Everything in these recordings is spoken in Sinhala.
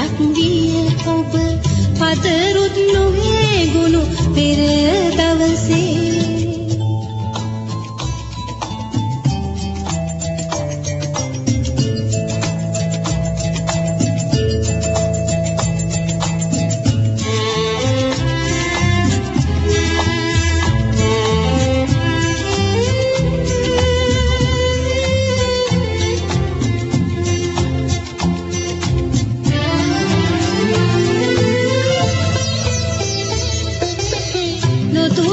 කීයක් විය ඔබ පදරුත්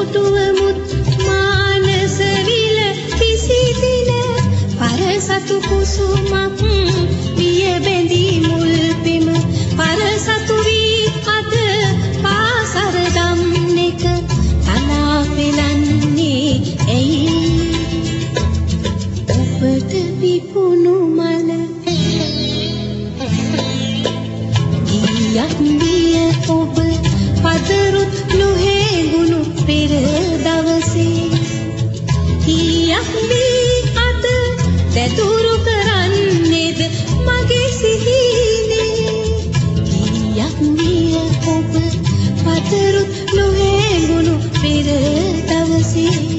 නොදුටුවමුත් මානස විල කිසිදින පරසතු කුසුමක් දැදුරු කරන්නේද මගේ සිහිනේ? කීයක් විය ඔබ පදරුත් නොහැගුණු පෙර දවසේ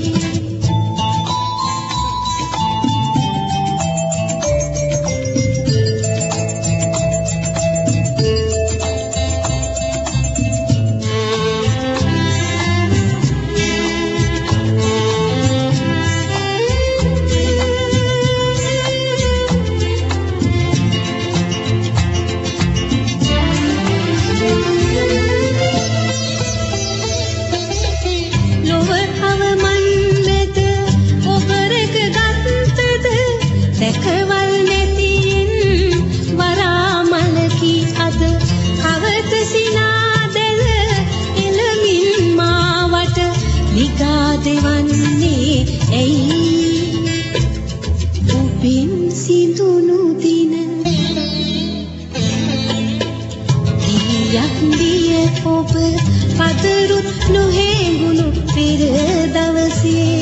ගෙවන්නේ ඇයි? ඔබෙන් සිඳුණු දින. ගියක් දිය ඔබ පතරුත් නොහැඟුණු පෙර දවසේ